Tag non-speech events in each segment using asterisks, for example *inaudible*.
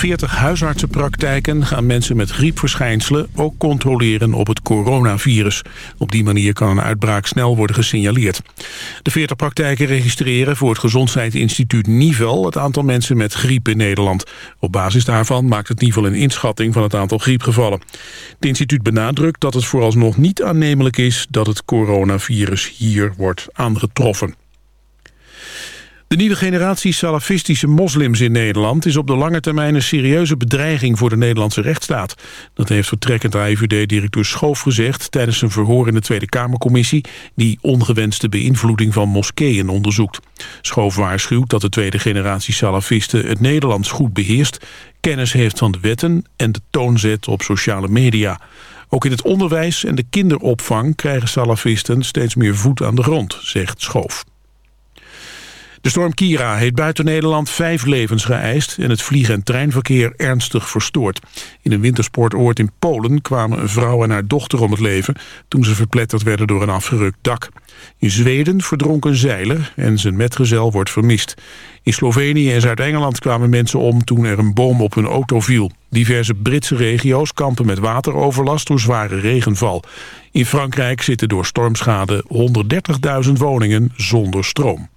40 huisartsenpraktijken gaan mensen met griepverschijnselen ook controleren op het coronavirus. Op die manier kan een uitbraak snel worden gesignaleerd. De 40 praktijken registreren voor het Gezondheidsinstituut Nivel het aantal mensen met griep in Nederland. Op basis daarvan maakt het Nivel een inschatting van het aantal griepgevallen. Het instituut benadrukt dat het vooralsnog niet aannemelijk is dat het coronavirus hier wordt aangetroffen. De nieuwe generatie salafistische moslims in Nederland... is op de lange termijn een serieuze bedreiging voor de Nederlandse rechtsstaat. Dat heeft vertrekkend AIVD-directeur Schoof gezegd... tijdens een verhoor in de Tweede Kamercommissie... die ongewenste beïnvloeding van moskeeën onderzoekt. Schoof waarschuwt dat de tweede generatie salafisten het Nederlands goed beheerst... kennis heeft van de wetten en de toon zet op sociale media. Ook in het onderwijs en de kinderopvang krijgen salafisten steeds meer voet aan de grond, zegt Schoof. De storm Kira heeft buiten Nederland vijf levens geëist... en het vlieg- en treinverkeer ernstig verstoord. In een wintersportoord in Polen kwamen een vrouw en haar dochter om het leven... toen ze verpletterd werden door een afgerukt dak. In Zweden verdronk een zeiler en zijn metgezel wordt vermist. In Slovenië en Zuid-Engeland kwamen mensen om toen er een boom op hun auto viel. Diverse Britse regio's kampen met wateroverlast door zware regenval. In Frankrijk zitten door stormschade 130.000 woningen zonder stroom.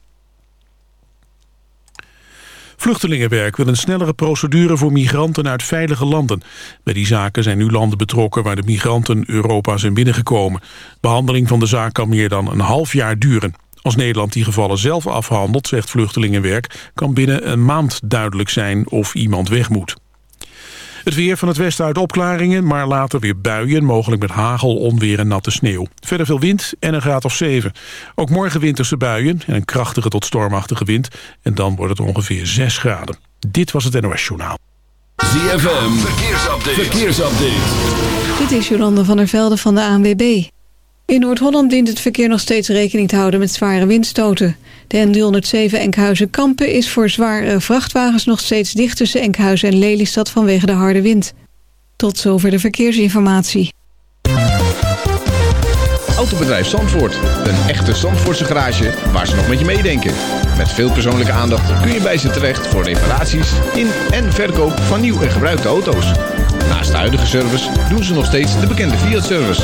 Vluchtelingenwerk wil een snellere procedure voor migranten uit veilige landen. Bij die zaken zijn nu landen betrokken waar de migranten Europa zijn binnengekomen. Behandeling van de zaak kan meer dan een half jaar duren. Als Nederland die gevallen zelf afhandelt, zegt Vluchtelingenwerk... kan binnen een maand duidelijk zijn of iemand weg moet. Het weer van het westen uit opklaringen, maar later weer buien... mogelijk met hagel, onweer en natte sneeuw. Verder veel wind en een graad of 7. Ook morgen winterse buien en een krachtige tot stormachtige wind. En dan wordt het ongeveer 6 graden. Dit was het NOS Journaal. ZFM, verkeersupdate. verkeersupdate. Dit is Jolande van der Velde van de ANWB. In Noord-Holland dient het verkeer nog steeds rekening te houden met zware windstoten. De N307 Enkhuizen-Kampen is voor zware vrachtwagens nog steeds dicht tussen Enkhuizen en Lelystad vanwege de harde wind. Tot zover de verkeersinformatie. Autobedrijf Zandvoort. Een echte Zandvoortse garage waar ze nog met je meedenken. Met veel persoonlijke aandacht kun je bij ze terecht voor reparaties in en verkoop van nieuw en gebruikte auto's. Naast de huidige service doen ze nog steeds de bekende Fiat-service.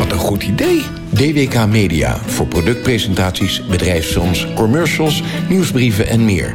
Wat een goed idee. DWK Media voor productpresentaties, bedrijfsfilms, commercials, nieuwsbrieven en meer.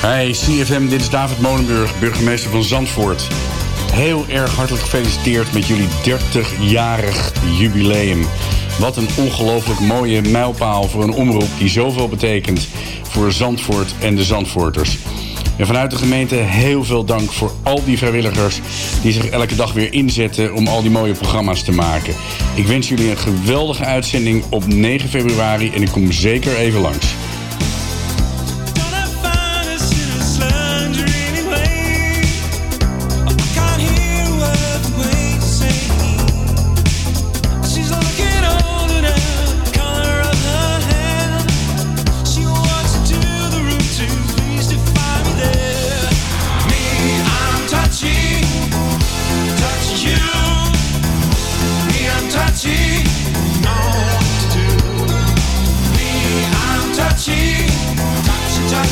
Hey CFM, dit is David Molenburg, burgemeester van Zandvoort. Heel erg hartelijk gefeliciteerd met jullie 30-jarig jubileum. Wat een ongelooflijk mooie mijlpaal voor een omroep die zoveel betekent voor Zandvoort en de Zandvoorters. En vanuit de gemeente heel veel dank voor al die vrijwilligers... die zich elke dag weer inzetten om al die mooie programma's te maken. Ik wens jullie een geweldige uitzending op 9 februari... en ik kom zeker even langs.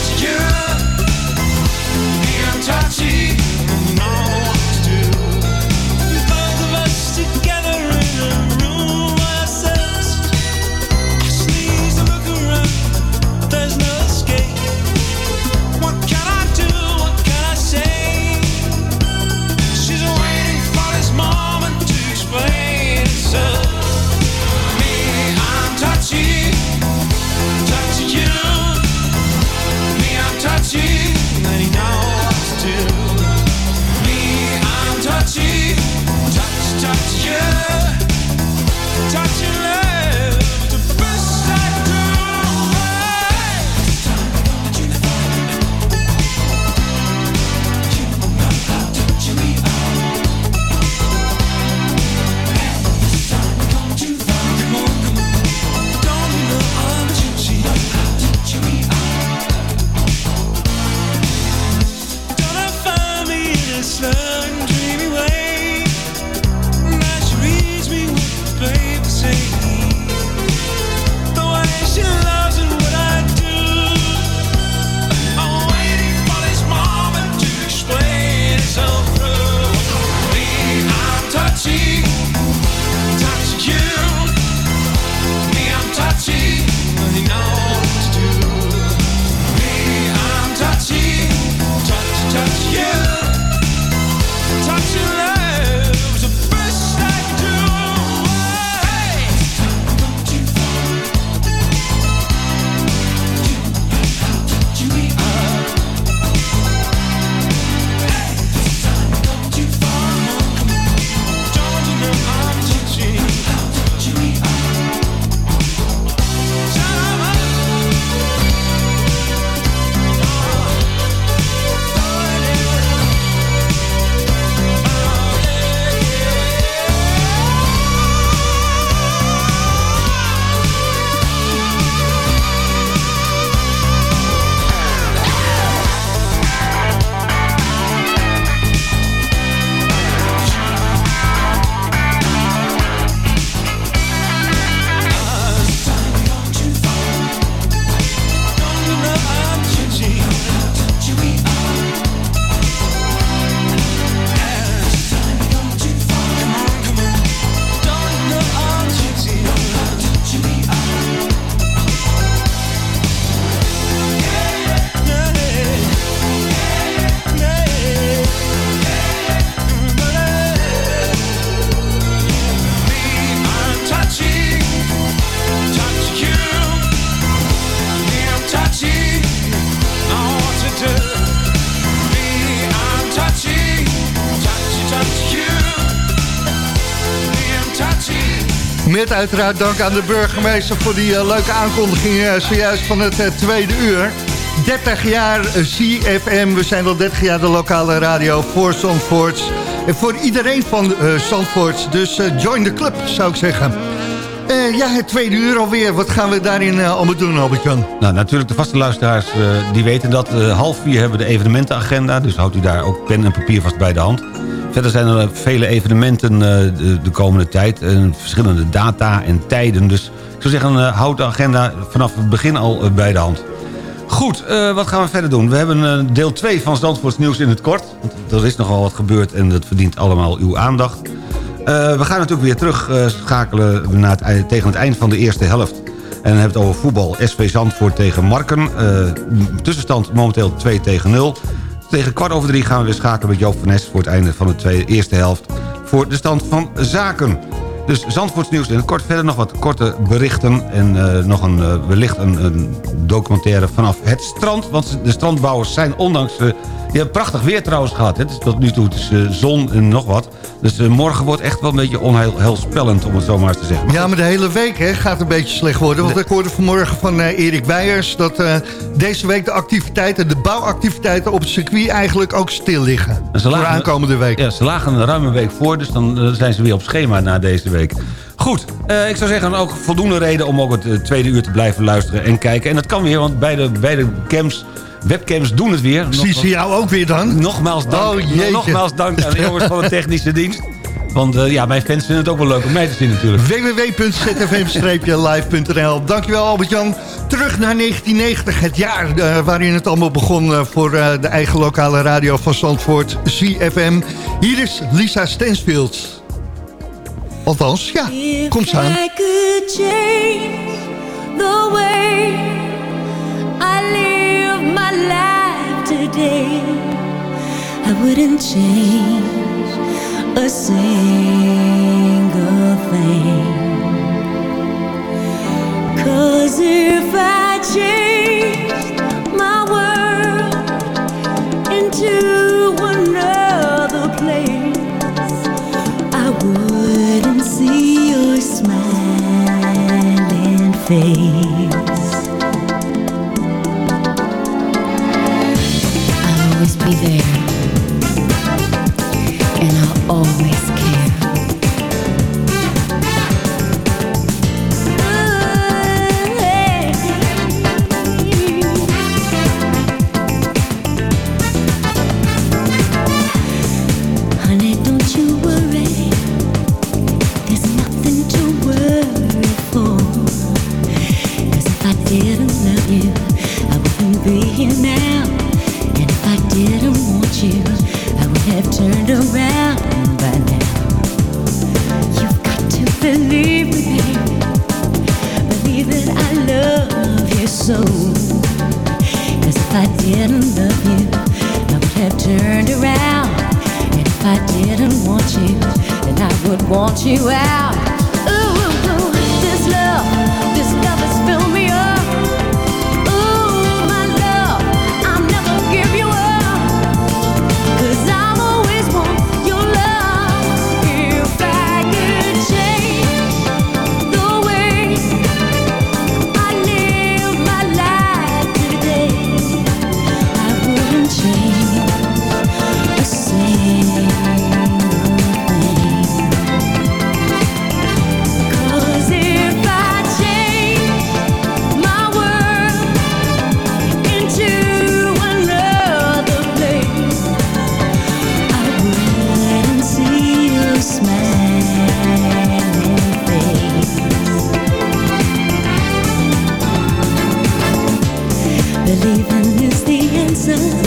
Met uiteraard dank aan de burgemeester voor die uh, leuke aankondiging uh, zojuist van het uh, tweede uur. 30 jaar CFM, we zijn al 30 jaar de lokale radio voor Zandvoorts. En voor iedereen van Zandvoorts, dus join the club zou ik zeggen. ja, het tweede uur alweer. Wat gaan we daarin allemaal doen, Albert-Jan? Nou, natuurlijk de vaste luisteraars die weten dat. half vier hebben we de evenementenagenda. Dus houdt u daar ook pen en papier vast bij de hand. Verder zijn er vele evenementen eh, de, de komende tijd. En verschillende data en tijden. Dus ik zou zeggen, houd de agenda vanaf het begin al eh, bij de hand. Goed, wat gaan we verder doen? We hebben deel 2 van Zandvoorts nieuws in het kort. Want er is nogal wat gebeurd en dat verdient allemaal uw aandacht. we gaan natuurlijk weer terug schakelen naar tegen het eind van de eerste helft. En dan hebben we het over voetbal. SV Zandvoort tegen Marken. tussenstand momenteel 2 tegen 0. Tegen kwart over drie gaan we weer schakelen met Joop van Nes... voor het einde van de tweede, eerste helft voor de stand van zaken. Dus Zandvoorts nieuws het kort. Verder nog wat korte berichten. En nog een, wellicht een, een, documentaire vanaf het strand. Want de strandbouwers zijn ondanks... die hebben prachtig weer trouwens gehad. Het is tot nu toe het is, zon en nog wat. Dus morgen wordt echt wel een beetje onheilspellend, om het zo maar eens te zeggen. ja, maar de hele week hè, gaat een beetje slecht worden. Want ik hoorde vanmorgen van Erik Weijers... dat deze week de activiteiten, de bouwactiviteiten op het circuit... eigenlijk ook stil liggen. Ze lagen, voor aankomende week. Ja, ze lagen een ruime week voor, dus dan zijn ze weer op schema na deze week. Goed, uh, ik zou zeggen ook voldoende reden om ook het uh, tweede uur te blijven luisteren en kijken. En dat kan weer, want beide, beide cams, webcams doen het weer. Zie ze jou ook weer dan? Nogmaals dank, oh, nogmaals dank aan de jongens van de technische dienst. Want uh, ja, mijn fans vinden het ook wel leuk om mij te zien natuurlijk. www.zfm-live.nl Dankjewel Albert-Jan. Terug naar 1990, het jaar uh, waarin het allemaal begon... Uh, voor de eigen lokale radio van Zandvoort, CFM. Hier is Lisa Stansfield. Althans, ja, kom aan. Today I wouldn't change a single thing. Cause if I changed my world into another place I wouldn't see your smiling face Video. Answer,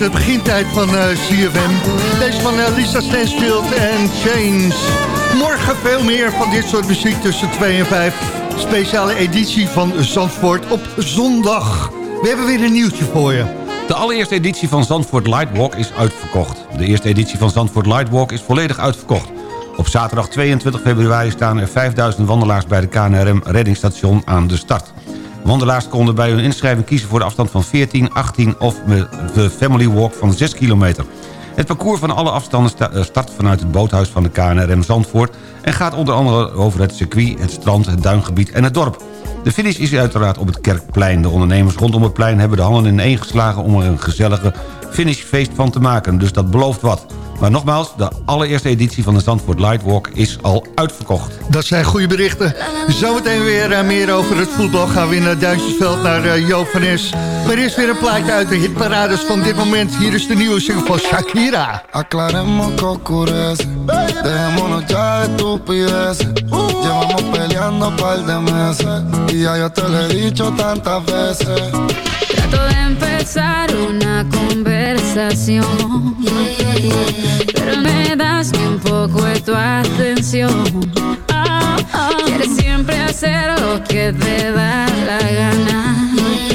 de begintijd van eh, CFM. Deze van eh, Lisa Stansfield en Change. Morgen veel meer van dit soort muziek tussen 2 en 5. Speciale editie van Zandvoort op zondag. We hebben weer een nieuwtje voor je. De allereerste editie van Zandvoort Lightwalk is uitverkocht. De eerste editie van Zandvoort Lightwalk is volledig uitverkocht. Op zaterdag 22 februari staan er 5000 wandelaars bij de KNRM reddingsstation aan de start. Wandelaars konden bij hun inschrijving kiezen voor de afstand van 14, 18 of de Family Walk van 6 kilometer. Het parcours van alle afstanden sta- eh, start vanuit het boothuis van de KNRM Zandvoort... en gaat onder andere over het circuit, het strand, het duingebied en het dorp. De finish is uiteraard op het Kerkplein. De ondernemers rondom het plein hebben de handen in één geslagen... om er een gezellige finishfeest van te maken, dus dat belooft wat. Maar nogmaals, de allereerste editie van de Zandvoort Lightwalk is al uitverkocht. Dat zijn goede berichten. Zometeen weer eh, meer over het voetbal. Gaan we in het Duintjesveld naar eh, Joop van Es. Maar eerst weer een plaatje uit de hitparades van dit moment. Hier is de nieuwe single van Shakira. Aclaremos que oscurece. Dejémonos ya de estupideces. Llevamos peleando un par de meses. Y ya yo te lo he dicho tantas veces. Trato de empezar una conversación, pero me das bien poco de tu atención. Quieres siempre hacer lo que te da la gana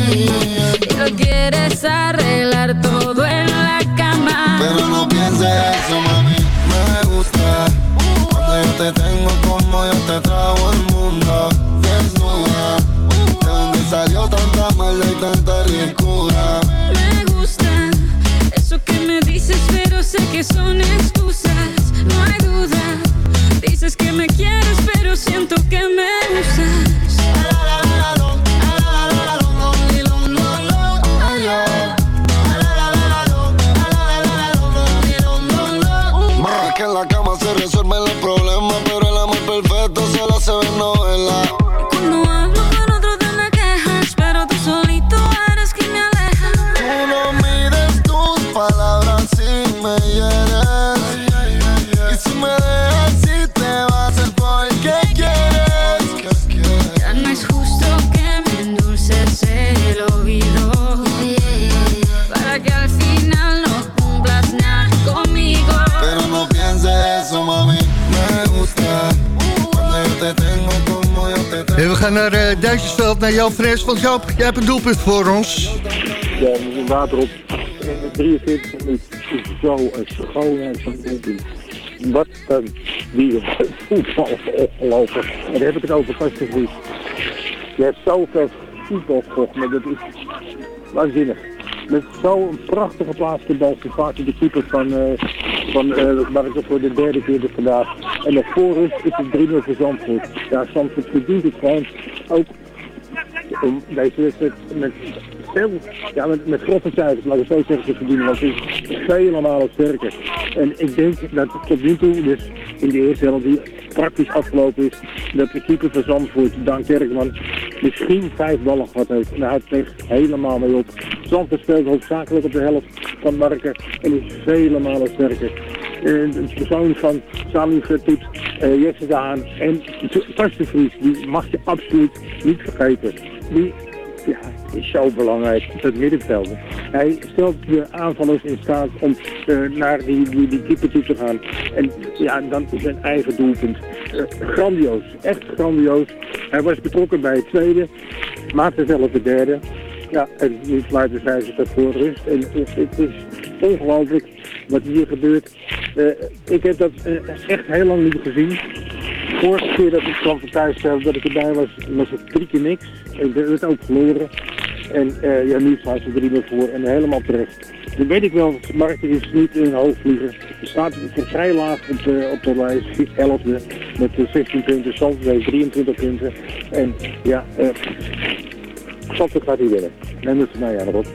y lo quieres arreglar todo en la cama. Pero no pienses eso, mami. Me gusta. Cuando yo te tengo como yo te trago el mundo. Desnuda. De dónde salió tanta maldad y tanta ricura. Que son excusas. No hay duda. Dices que me quieres, pero siento que me usas. Naar uh, Duintjesveld, naar Joop van Es. Want Joop, jij hebt een doelpunt voor ons. Ja, een water op. En de 43 minuten zo schoonheid van doelpunt. Wat een wie voetbal, ongelooflijk. En dan heb ik het over Kastenvries. Je hebt zoveel voetbal gekocht, maar dat is waanzinnig. Met zo'n prachtige plaatste bal vaak de keeper van, eh van ik het voor de derde keer heb vandaag. En voor rust is het 3-0 voor Zandvoort. Ja, Zandvoort verdient het gewoon ook om deze met veel, ja, met, met cijfers, laten we zo zeggen, te verdienen. Want het is vele malen sterker. En ik denk dat tot nu toe, dus in de eerste helft die praktisch afgelopen is, dat de keeper van Zandvoort, Daan Kerkman, misschien vijf ballen gehad heeft. En er echt helemaal mee op. Zandvoort speelt hoofdzakelijk op de helft van Marken en is vele malen sterker. En de persoon van Salim Vertoet, uh, Jesse Daan en Kastenvries, die mag je absoluut niet vergeten. Die is zo belangrijk, dat middenveld. Hij stelt de aanvallers in staat om uh, naar die, die, die keeper toe te gaan. En ja, dan zijn eigen doelpunt. Grandioos, echt grandioos. Hij was betrokken bij het tweede, maakte zelf de derde. Ja, en nu sluiten zij zich ervoor rust. En het, het is ongelooflijk wat hier gebeurt. Uh, ik heb dat echt heel lang niet gezien. Vorige keer dat ik kwam van thuis dat ik erbij was, was het drie keer niks. Ik heb het ook verloren. En uh, ja, nu staan ze er voor en helemaal terecht. Dan weet ik wel, Marken is niet in hoog vliegen. Er staat vrij laag op de, op lijst, 11e met 16 punten, Zandvoort 23 punten. En ja, Zandvoort gaat hier winnen. Neem het van mij aan, Rob.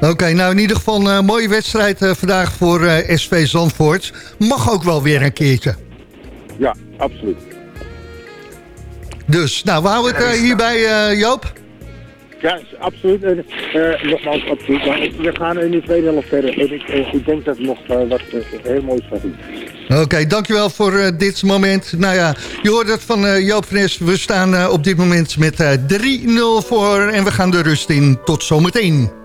Oké, nou in ieder geval een mooie wedstrijd vandaag voor SV Zandvoort. Mag ook wel weer een keertje. Ja, absoluut. Dus, nou, we houden het hierbij, Joop. Ja, absoluut. Uh, nogmaals, absoluut. We gaan in de tweede helft verder. En ik, ik denk dat we nog wat heel moois gaan zien. Oké, dankjewel voor dit moment. Nou ja, je hoort het van Joop Fres. We staan op dit moment met 3-0 voor en we gaan de rust in. Tot zometeen.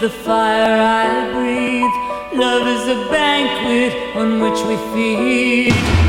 The fire I breathe. Love is a banquet on which we feed.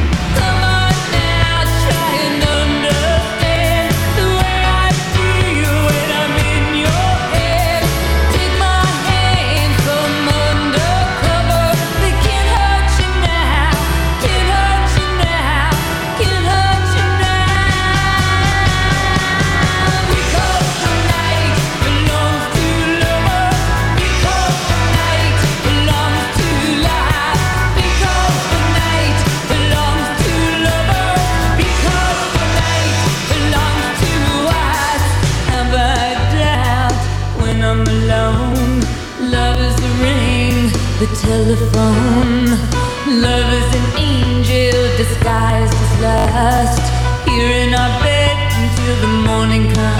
The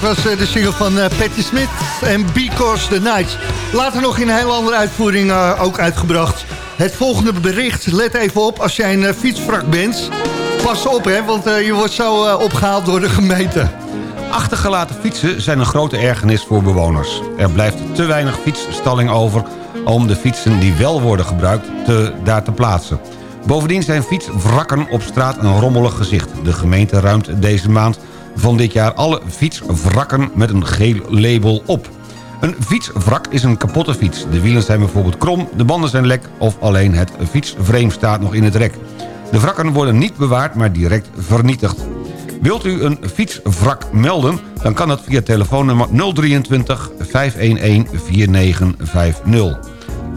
dat was eh, de single van uh, Patti Smith en Because the Nights. Later nog in een hele andere uitvoering uh, ook uitgebracht. Het volgende bericht, let even op als jij een fietsvrak bent. Pas op hè, want je wordt zo opgehaald door de gemeente. Achtergelaten fietsen zijn een grote ergernis voor bewoners. Er blijft te weinig fietsstalling over om de fietsen die wel worden gebruikt te, daar te plaatsen. Bovendien zijn fietswrakken op straat een rommelig gezicht. De gemeente ruimt deze maand van dit jaar alle fietswrakken met een geel label op. Een fietswrak is een kapotte fiets. De wielen zijn bijvoorbeeld krom, de banden zijn lek... of alleen het fietsframe staat nog in het rek. De wrakken worden niet bewaard, maar direct vernietigd. Wilt u een fietswrak melden? Dan kan dat via telefoonnummer 023 511 4950.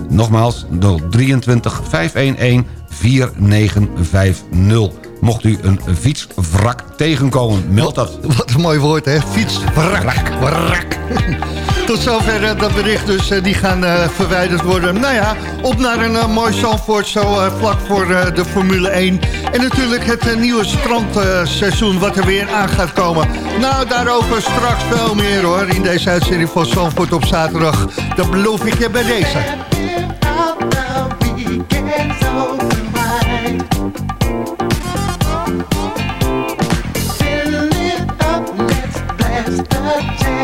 Nogmaals 023 511 4950. Mocht u een fietswrak tegenkomen, meld dat. Wat een mooi woord, hè? Fietswrak. Wrak. *laughs* Tot zover uh, dat bericht, dus uh, die gaan uh, verwijderd worden. Nou ja, op naar een mooi Zandvoort, zo vlak voor de Formule 1. En natuurlijk het nieuwe strandseizoen wat er weer aan gaat komen. Nou, daarover straks veel meer hoor, in deze uitzending van Zandvoort op zaterdag. Dat beloof ik je bij deze. Let's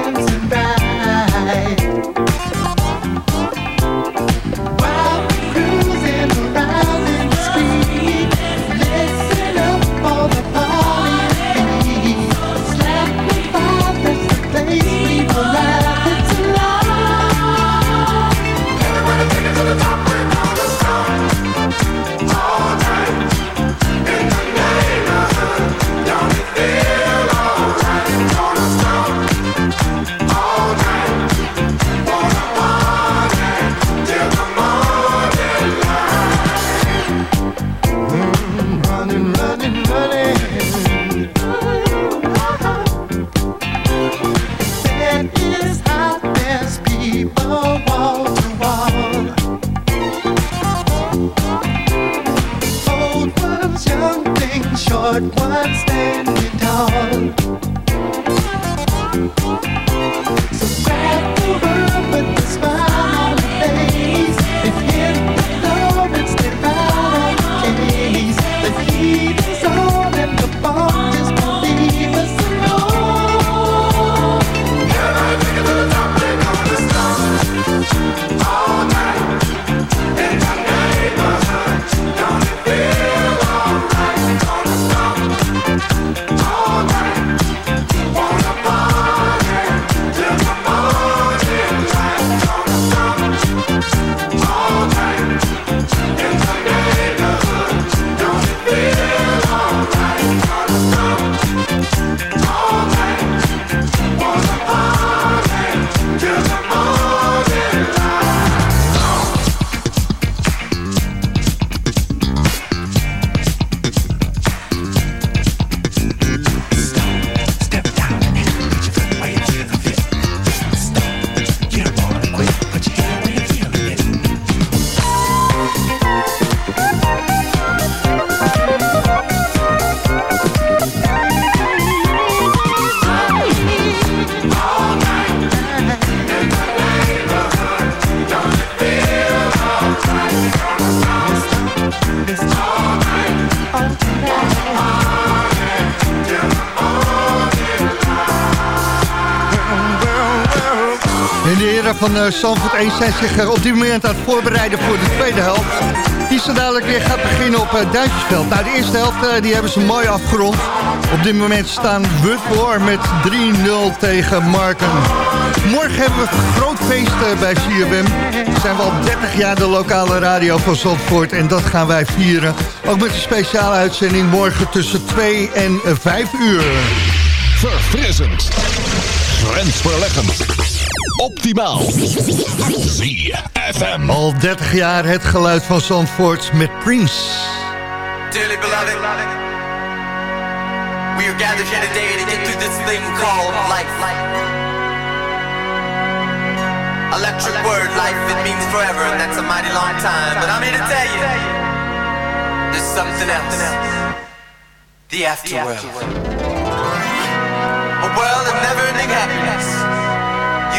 Sanford 1 zijn zich op dit moment aan het voorbereiden voor de tweede helft. Die zo dadelijk weer gaat beginnen op uh, Duitsersveld. Nou, de eerste helft die hebben ze mooi afgerond. Op dit moment staan we voor met 3-0 tegen Marken. Morgen hebben we een groot feest bij CFM. We zijn wel 30 jaar de lokale radio van Zandvoort en dat gaan wij vieren. Ook met een speciale uitzending morgen tussen 2 en 5 uur. Verfrissend. Grensverleggend optimaal. ZFM. Al 30 jaar het geluid van Zandvoort met Prince. Dearly beloved, we are gathered here today to get through this thing called life. Electric word, life, it means forever, and that's a mighty long time. But I'm here to tell you, there's something else. The afterworld. A world of never-ending happiness.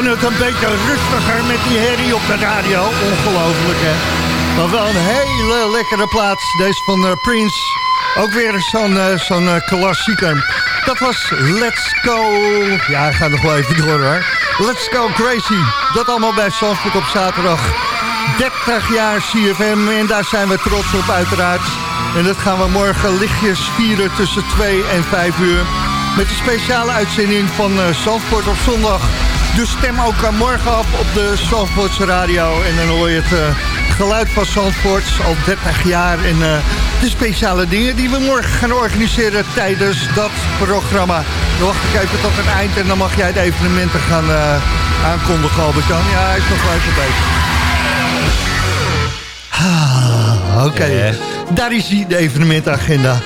Gewoon het een beetje rustiger met die herrie op de radio. Ongelooflijk, hè? Maar wel een hele lekkere plaats. Deze van eh, Prince. Ook weer zo'n eh, klassieker. Dat was Let's Go... Ja, ga nog wel even door, hoor. Let's Go Crazy. Dat allemaal bij Zandvoort op zaterdag. 30 jaar CFM en daar zijn we trots op uiteraard. En dat gaan we morgen lichtjes vieren tussen 2 en 5 uur. Met een speciale uitzending van uh, Zandvoort op zondag. Dus stem ook uh, morgen af op de Zandvoortse radio. En dan hoor je het uh, geluid van Zandvoort al 30 jaar. En de speciale dingen die we morgen gaan organiseren tijdens dat programma. Dan wacht ik even tot het eind en dan mag jij de evenementen gaan aankondigen, Albert-Jan. Ja, hij is nog wel even bezig. Ah, Oké, okay. daar is hij, de evenementagenda.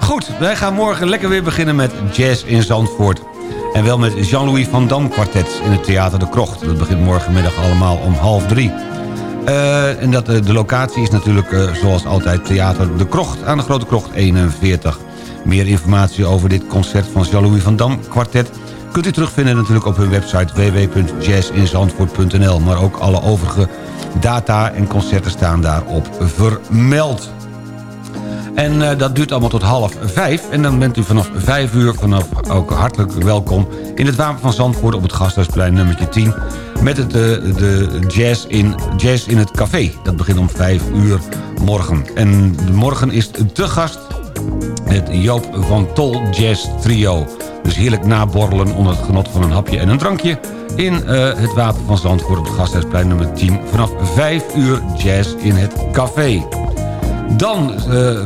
Goed, wij gaan morgen lekker weer beginnen met Jazz in Zandvoort. En wel met Jean-Louis van Dam kwartet in het Theater de Krocht. Dat begint morgenmiddag allemaal om half drie. Uh, en dat, uh, de locatie is natuurlijk uh, zoals altijd Theater de Krocht aan de Grote Krocht 41. Meer informatie over dit concert van Jean-Louis van Dam kwartet... kunt u terugvinden natuurlijk op hun website www.jazzinzandvoort.nl. Maar ook alle overige data en concerten staan daarop vermeld. En uh, dat duurt allemaal tot half vijf. En dan bent u vanaf vijf uur vanaf ook hartelijk welkom... in het Wapen van Zandvoort op het Gasthuisplein nummertje 10... met het, uh, de jazz in, jazz in het café. Dat begint om vijf uur morgen. En morgen is te gast het Joop van Tol Jazz Trio. Dus heerlijk naborrelen onder het genot van een hapje en een drankje... in uh, het Wapen van Zandvoort op het Gasthuisplein nummer 10... vanaf 5 uur jazz in het café. Dan uh,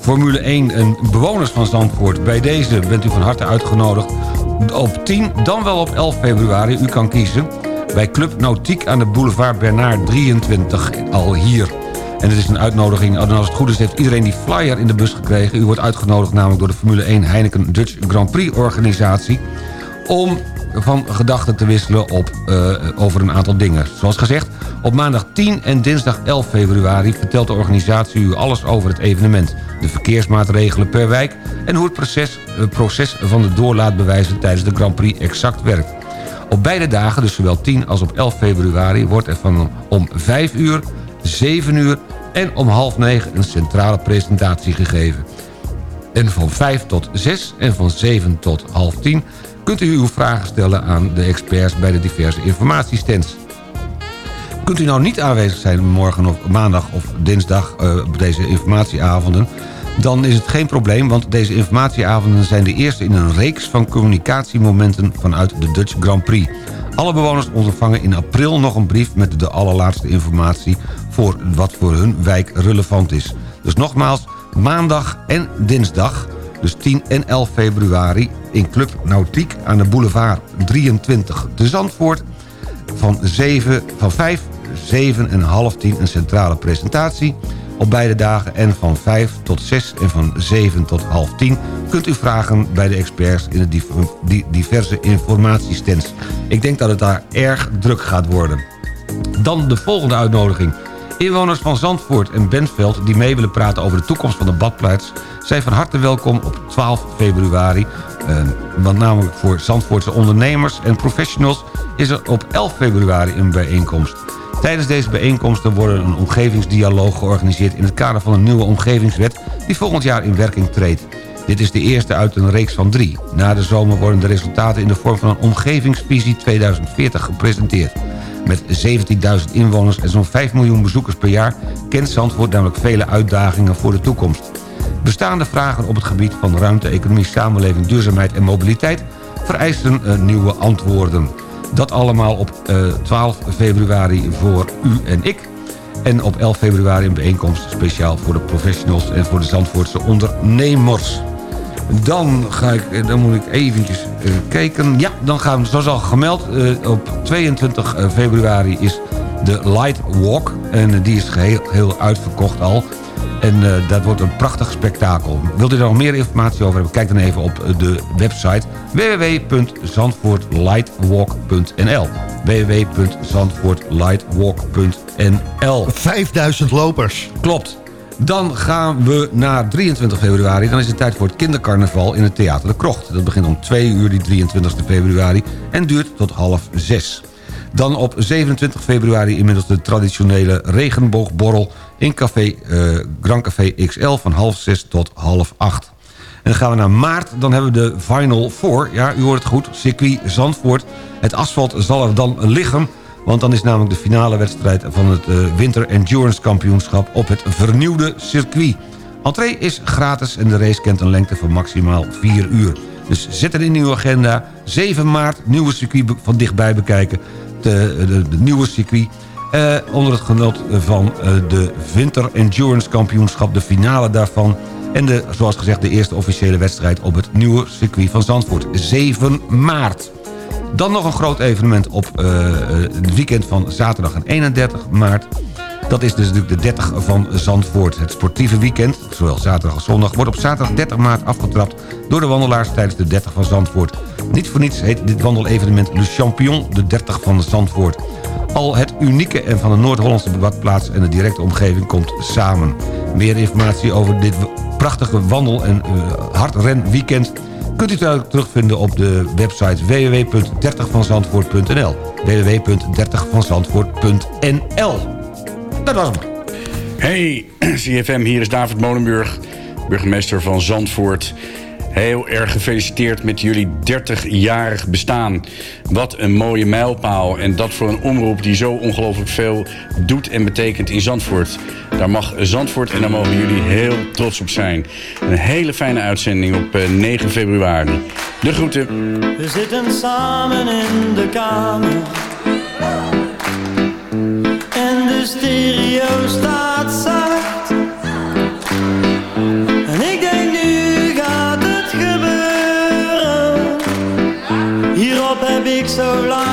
Formule 1 en bewoners van Zandvoort. Bij deze bent u van harte uitgenodigd op 10, dan wel op 11 februari. U kan kiezen bij Club Nautiek aan de boulevard Bernard 23 al hier. En het is een uitnodiging, en als het goed is heeft iedereen die flyer in de bus gekregen. U wordt uitgenodigd namelijk door de Formule 1 Heineken Dutch Grand Prix organisatie... om van gedachten te wisselen op, uh, over een aantal dingen. Zoals gezegd, op maandag 10 en dinsdag 11 februari... vertelt de organisatie u alles over het evenement... de verkeersmaatregelen per wijk... en hoe het proces, het proces van de doorlaatbewijzen tijdens de Grand Prix exact werkt. Op beide dagen, dus zowel 10 als op 11 februari... wordt er van om 5 uur, 7 uur en om half 9 een centrale presentatie gegeven. En van 5 tot 6 en van 7 tot half 10 kunt u uw vragen stellen aan de experts bij de diverse informatiestands. Kunt u nou niet aanwezig zijn morgen of maandag of dinsdag uh, op deze informatieavonden... dan is het geen probleem, want deze informatieavonden zijn de eerste in een reeks van communicatiemomenten vanuit de Dutch Grand Prix. Alle bewoners ontvangen in april nog een brief met de allerlaatste informatie voor wat voor hun wijk relevant is. Dus nogmaals, maandag en dinsdag dus 10 en 11 februari in Club Nautiek aan de boulevard 23 te Zandvoort. Van, 7, van 5, 7 en half 10 een centrale presentatie op beide dagen. En van 5 tot 6 en van 7 tot half 10 kunt u vragen bij de experts in de diverse informatiestands. Ik denk dat het daar erg druk gaat worden. Dan de volgende uitnodiging. Inwoners van Zandvoort en Bentveld die mee willen praten over de toekomst van de badplaats... zijn van harte welkom op 12 februari. Eh, want namelijk voor Zandvoortse ondernemers en professionals... is er op 11 februari een bijeenkomst. Tijdens deze bijeenkomsten worden een omgevingsdialoog georganiseerd... in het kader van een nieuwe omgevingswet die volgend jaar in werking treedt. Dit is de eerste uit een reeks van drie. Na de zomer worden de resultaten in de vorm van een omgevingsvisie 2040 gepresenteerd. Met 17.000 inwoners en zo'n 5 miljoen bezoekers per jaar... kent Zandvoort namelijk vele uitdagingen voor de toekomst. Bestaande vragen op het gebied van ruimte, economie, samenleving, duurzaamheid en mobiliteit... vereisen uh, nieuwe antwoorden. Dat allemaal op uh, 12 februari voor u en ik... En op 11 februari een bijeenkomst speciaal voor de professionals en voor de Zandvoortse ondernemers. Dan, ga ik, dan moet ik eventjes uh, kijken. Ja, dan gaan we, zoals al gemeld, uh, op 22 eh, februari is de Light Walk. En die is geheel, heel uitverkocht al. En uh, dat wordt een prachtig spektakel. Wilt u er nog meer informatie over hebben? Kijk dan even op de website www.zandvoortlightwalk.nl www.zandvoortlightwalk.nl 5000 lopers. Klopt. Dan gaan we naar 23 februari. Dan is het tijd voor het kindercarnaval in het Theater de Krocht. Dat begint om 2 uur die 23 februari en duurt tot half 6. Dan op 27 februari inmiddels de traditionele regenboogborrel... in café, eh, Grand Café XL van half zes tot half acht. En dan gaan we naar maart, dan hebben we de Final Four. Ja, u hoort het goed, circuit Zandvoort. Het asfalt zal er dan liggen... want dan is namelijk de finale wedstrijd van het eh, Winter Endurance Kampioenschap... op het vernieuwde circuit. Entree is gratis en de race kent een lengte van maximaal 4 uur. Dus zet het in uw agenda. 7 maart, nieuwe circuit van dichtbij bekijken. De, de, de nieuwe circuit. Eh, onder het genot van eh, de Winter Endurance Kampioenschap. De finale daarvan. En de, zoals gezegd de eerste officiële wedstrijd op het nieuwe circuit van Zandvoort. 7 maart. Dan nog een groot evenement op uh, het weekend van zaterdag en 31 maart. Dat is dus natuurlijk de 30 van Zandvoort. Het sportieve weekend, zowel zaterdag als zondag... wordt op zaterdag 30 maart afgetrapt door de wandelaars tijdens de 30 van Zandvoort. Niet voor niets heet dit wandelevenement Le Champion, de 30 van Zandvoort. Al het unieke en van de Noord-Hollandse badplaats en de directe omgeving komt samen. Meer informatie over dit prachtige wandel- en uh, hardrenweekend kunt u terugvinden op de website www.30vanzandvoort.nl www.30vanzandvoort.nl Dat was hem. Hey, *clears throat* CFM, hier is David Molenburg, burgemeester van Zandvoort. Heel erg gefeliciteerd met jullie 30-jarig bestaan. Wat een mooie mijlpaal. En dat voor een omroep die zo ongelooflijk veel doet en betekent in Zandvoort. Daar mag Zandvoort en daar mogen jullie heel trots op zijn. Een hele fijne uitzending op 9 februari. De groeten. We zitten samen in de kamer. En de stereo staat zacht. Heb ik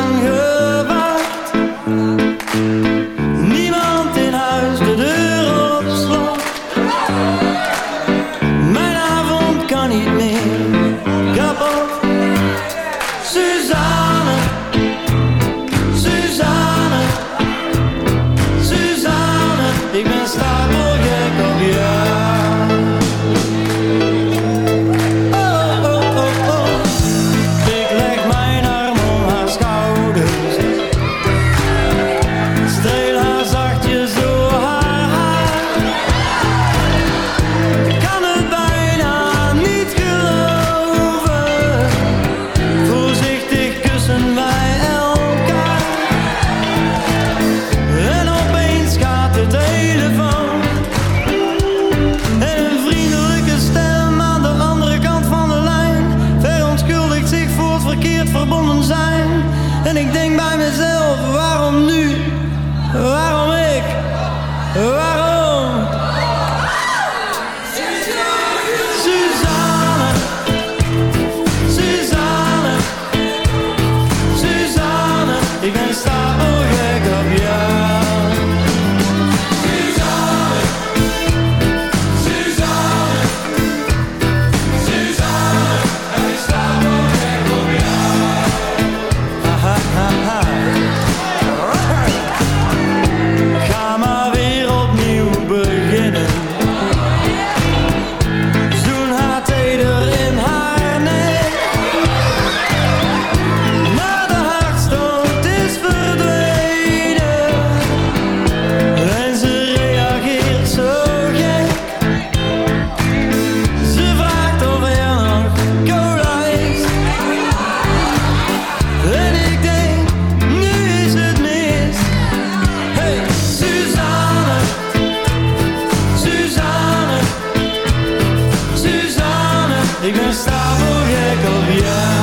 vorige kaljaan.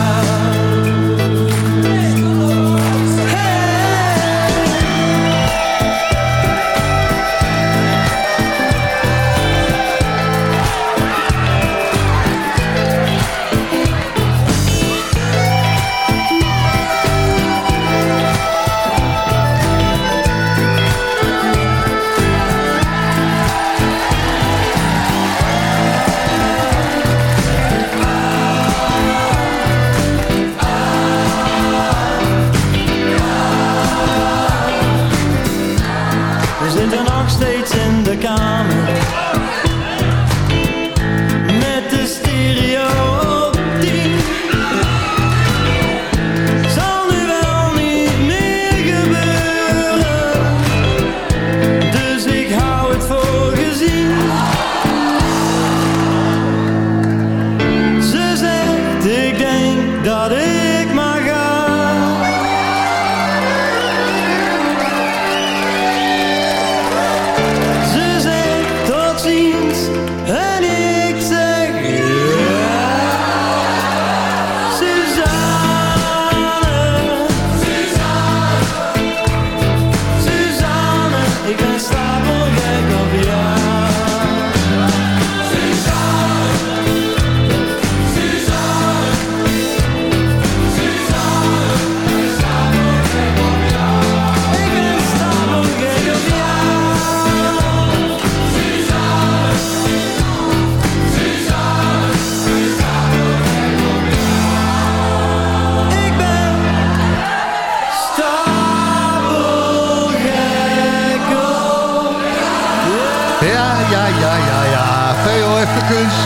Ja. Veel Efterkunst.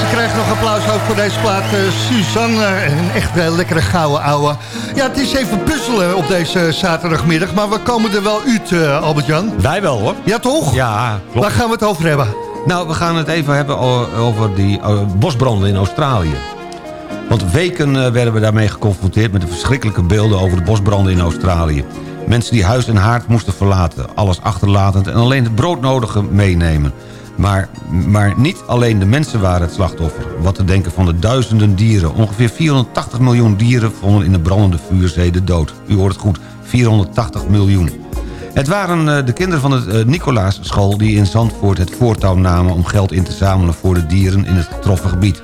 Ze krijgt nog applaus ook voor deze plaat. eh, Suzanne, een echt eh, lekkere gouden ouwe. Ja, het is even puzzelen op deze zaterdagmiddag. Maar we komen er wel uit, eh, Albert-Jan. Wij wel hoor. Ja, toch? Ja, klopt. Waar gaan we het over hebben? Nou, we gaan het even hebben over die bosbranden in Australië. Want weken werden we daarmee geconfronteerd met de verschrikkelijke beelden over de bosbranden in Australië. Mensen die huis en haard moesten verlaten, alles achterlatend en alleen het broodnodige meenemen. Maar, maar niet alleen de mensen waren het slachtoffer. Wat te denken van de duizenden dieren. Ongeveer 480 miljoen dieren vonden in de brandende vuurzee de dood. U hoort het goed, 480 miljoen. Het waren eh, de kinderen van de Nicolaas-school die in Zandvoort het voortouw namen... om geld in te zamelen voor de dieren in het getroffen gebied.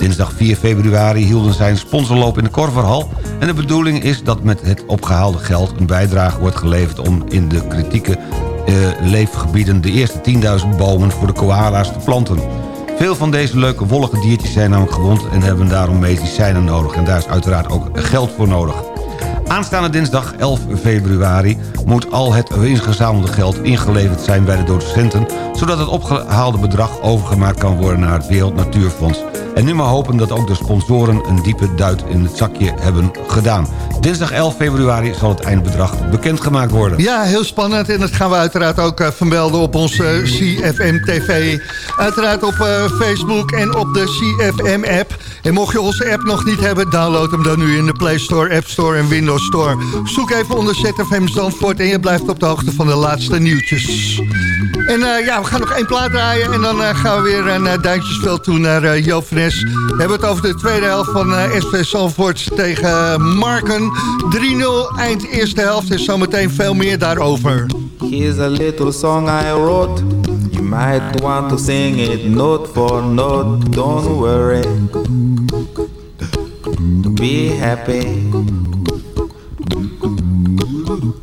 Dinsdag 4 februari hielden zij een sponsorloop in de Korverhal... en de bedoeling is dat met het opgehaalde geld een bijdrage wordt geleverd... om in de kritieke eh, leefgebieden de eerste 10.000 bomen voor de koala's te planten. Veel van deze leuke wollige diertjes zijn namelijk gewond... en hebben daarom medicijnen nodig. En daar is uiteraard ook geld voor nodig. Aanstaande dinsdag 11 februari moet al het ingezamelde geld ingeleverd zijn bij de docenten... zodat het opgehaalde bedrag overgemaakt kan worden naar het Wereld Natuurfonds. En nu maar hopen dat ook de sponsoren een diepe duit in het zakje hebben gedaan. Dinsdag 11 februari zal het eindbedrag bekendgemaakt worden. Ja, heel spannend. En dat gaan we uiteraard ook eh, vermelden op onze CFM TV. Uiteraard op eh, Facebook en op de CFM app. En mocht je onze app nog niet hebben, download hem dan nu in de Play Store, App Store en Windows Store. Zoek even onder ZFM Zandvoort en je blijft op de hoogte van de laatste nieuwtjes. En eh, ja, we gaan nog één plaat draaien en dan gaan we weer naar Duintjesveld toe, naar uh, Joop Nes. We hebben het over de tweede helft van eh, SV Zandvoort tegen Marken. 3-0 eind eerste helft en zometeen veel meer daarover. Here's a little song I wrote. You might want to sing it note for note. Don't worry. Be happy.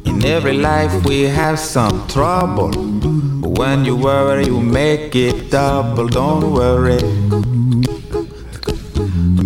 In every life we have some trouble. When you worry, you make it double. Don't worry.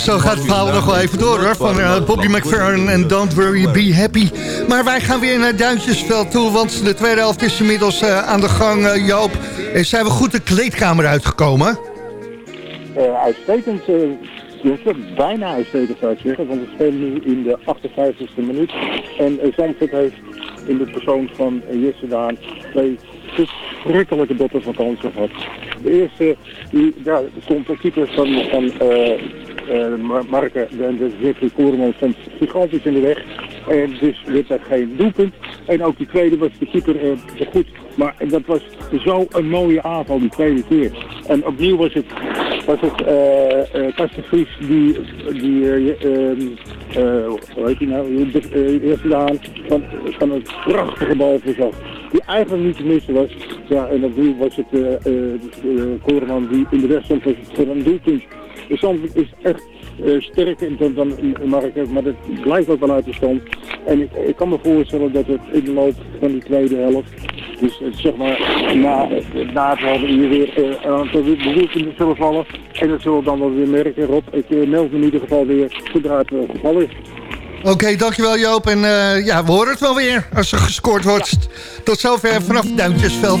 Zo gaat het verhaal nog wel even door hoor, van eh, Bobby McFerrin en Don't Worry, Be Happy. Maar wij gaan weer naar Duintjesveld toe, want de tweede helft is inmiddels eh, aan de gang, eh, Joop. Zijn we goed de kleedkamer uitgekomen? Uitstekend, bijna uitstekend zou ik zeggen, want we spelen nu in de 58e minuut. En Zandvoort heeft in de persoon van Jesse Daan twee verschrikkelijke dotters van kansen gehad. De eerste, die, stond de keeper van, van eh, Mar- Marke, de, de Jeffrey Koreman, stond gigantisch in de weg. En dus werd er geen doelpunt. En ook die tweede was de keeper eh, goed. Maar dat was zo'n mooie aanval, die tweede keer. En opnieuw was het, was het eh eh Karsten Vries die, die eh, ehm, eh, hoe heet die nou, de eh, eerste daan van, van een prachtige bal voorzag. Die eigenlijk niet te missen was. Ja, en opnieuw was het Koreman die in de weg stond voor een doelpunt. De Zandvoort is echt eh, sterker dan, dan Marke, maar dat blijft ook wel uit de stand. En ik, ik kan me voorstellen dat het in de loop van die tweede helft, dus eh, zeg maar na, na het halve uur weer eh, een aantal doelpunten zullen vallen. En dat zullen we dan wel weer merken. Rob, ik eh, meld me in ieder geval weer zodra het wel geval is. Oké, dankjewel Joop. En eh, ja, we horen het wel weer als er gescoord wordt. Tot zover vanaf Duintjesveld.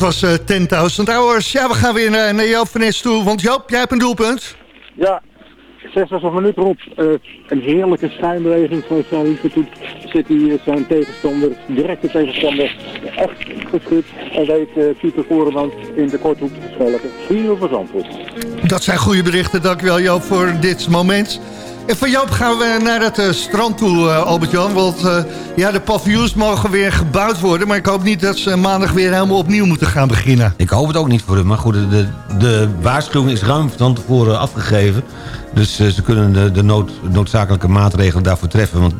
was eh 10.000 hours. Ja, we gaan weer naar, naar Joop van Nes toe. Want Joop, jij hebt een doelpunt. Ja, 60 minuut erop. Eh, een heerlijke schijnbeweging van Sarri. Toen zit hij eh, zijn tegenstander, directe tegenstander, echt geschud. En weet uh, Pieter in de korthoek te schelpen. 4 voor Zandvoort. Dat zijn goede berichten. Dankjewel Joop voor dit moment. En van Joop gaan we naar het uh, strand toe, uh, Albert-Jan. Want uh, ja, de paviljoens mogen weer gebouwd worden. Maar ik hoop niet dat ze maandag weer helemaal opnieuw moeten gaan beginnen. Ik hoop het ook niet voor hem. Maar goed, de, de waarschuwing is ruim van tevoren afgegeven. Dus ze kunnen de, nood, noodzakelijke maatregelen daarvoor treffen. Want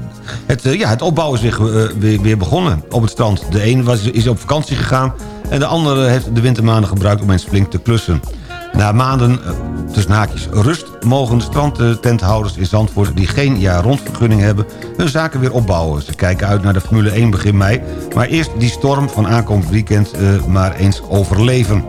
het, ja, het opbouwen is weer, weer, weer, begonnen op het strand. De een was, is op vakantie gegaan. En de andere heeft de wintermaanden gebruikt om eens flink te klussen. Na maanden, tussen haakjes, rust... mogen strandtenthouders in Zandvoort die geen jaar-rondvergunning hebben... hun zaken weer opbouwen. Ze kijken uit naar de Formule 1 begin mei... maar eerst die storm van aankomend weekend uh, maar eens overleven.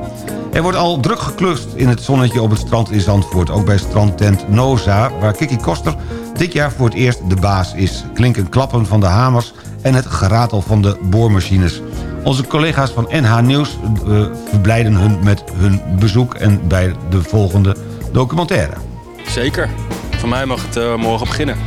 Er wordt al druk geklust in het zonnetje op het strand in Zandvoort. Ook bij strandtent Noza, waar Kiki Koster dit jaar voor het eerst de baas is. Klinken klappen van de hamers en het geratel van de boormachines. Onze collega's van NH Nieuws uh, verblijden hun met hun bezoek... en bij de volgende documentaire. Zeker. Voor mij mag het uh, morgen beginnen.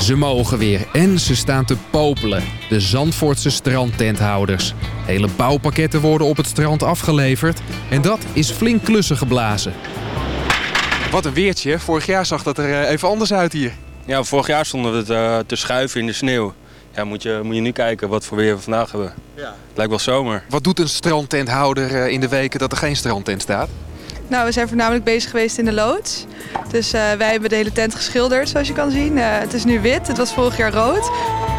Ze mogen weer en ze staan te popelen. De Zandvoortse strandtenthouders. Hele bouwpakketten worden op het strand afgeleverd. En dat is flink klussen geblazen. Wat een weertje. Vorig jaar zag dat er uh, even anders uit hier. Ja, vorig jaar stonden we te, te schuiven in de sneeuw. Ja, moet je, moet je nu kijken wat voor weer we vandaag hebben. Ja. Het lijkt wel zomer. Wat doet een strandtenthouder in de weken dat er geen strandtent staat? Nou, we zijn voornamelijk bezig geweest in de loods. Dus uh, wij hebben de hele tent geschilderd, zoals je kan zien. Uh, het is nu wit, het was vorig jaar rood.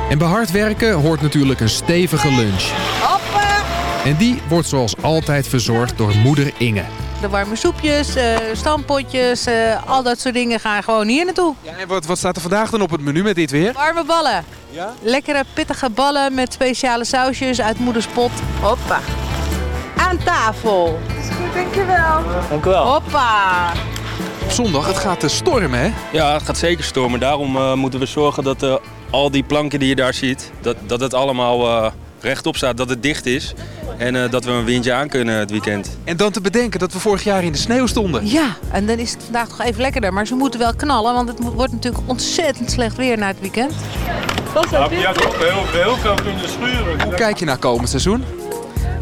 En bij hard werken hoort natuurlijk een stevige lunch. Hoppa! En die wordt zoals altijd verzorgd door moeder Inge. De warme soepjes, uh, stampotjes, al dat soort dingen gaan gewoon hier naartoe. Ja, en wat, wat staat er vandaag dan op het menu met dit weer? Warme ballen. Ja? Lekkere pittige ballen met speciale sausjes uit moeders pot. Hoppa. Aan tafel. Is goed, dankjewel. Dank u wel. Hoppa. Op zondag, het gaat stormen hè? Ja, het gaat zeker stormen. Daarom uh, moeten we zorgen dat uh, al die planken die je daar ziet, dat, dat het allemaal uh, rechtop staat, dat het dicht is. En dat we een windje aan kunnen het weekend. En dan te bedenken dat we vorig jaar in de sneeuw stonden. Ja, en dan is het vandaag toch even lekkerder. Maar ze moeten wel knallen, want het wordt natuurlijk ontzettend slecht weer na het weekend. Ja, ja toch heel veel kunnen schuren. Hoe kijk je naar komend seizoen?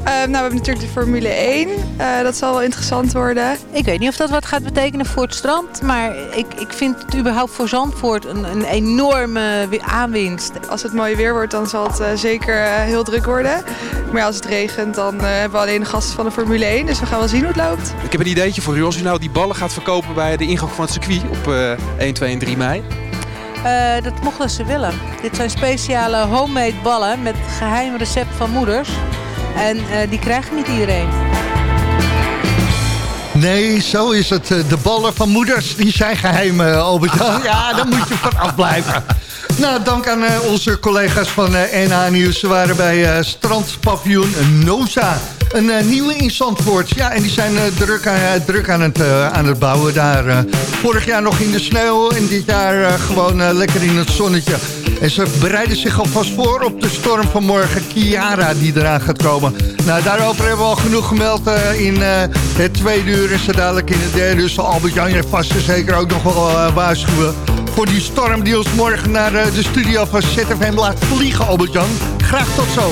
Uh, nou, we hebben natuurlijk de Formule 1. Uh, dat zal wel interessant worden. Ik weet niet of dat wat gaat betekenen voor het strand. Maar ik, ik vind het überhaupt voor Zandvoort een, een enorme aanwinst. Als het mooi weer wordt, dan zal het uh, zeker heel druk worden. Maar ja, als het regent, dan hebben we alleen de gasten van de Formule 1. Dus we gaan wel zien hoe het loopt. Ik heb een ideetje voor u. Als u nou die ballen gaat verkopen bij de ingang van het circuit op 1, 2 en 3 mei. Uh, dat mochten ze willen. Dit zijn speciale homemade ballen met geheim recept van moeders. En uh, die krijgt niet iedereen. Nee, zo is het. De ballen van moeders, die zijn geheim, uh, Albert-Jan. *laughs* Ja, daar moet je van afblijven. *laughs* Nou, dank aan uh, onze collega's van uh, NH Nieuws. Ze waren bij strandpaviljoen Noza. Een nieuwe in Zandvoort. Ja, en die zijn druk, aan, druk aan, het, aan het bouwen daar. vorig jaar nog in de sneeuw en dit jaar gewoon lekker in het zonnetje. En ze bereiden zich alvast voor op de storm van morgen, Kiara, die eraan gaat komen. Nou, daarover hebben we al genoeg gemeld in het tweede uur en zo dadelijk in het derde. Dus Albert-Jan je vast en zeker ook nog wel waarschuwen voor die storm die ons morgen naar de studio van ZFM laat vliegen, Albert-Jan. Graag tot zo.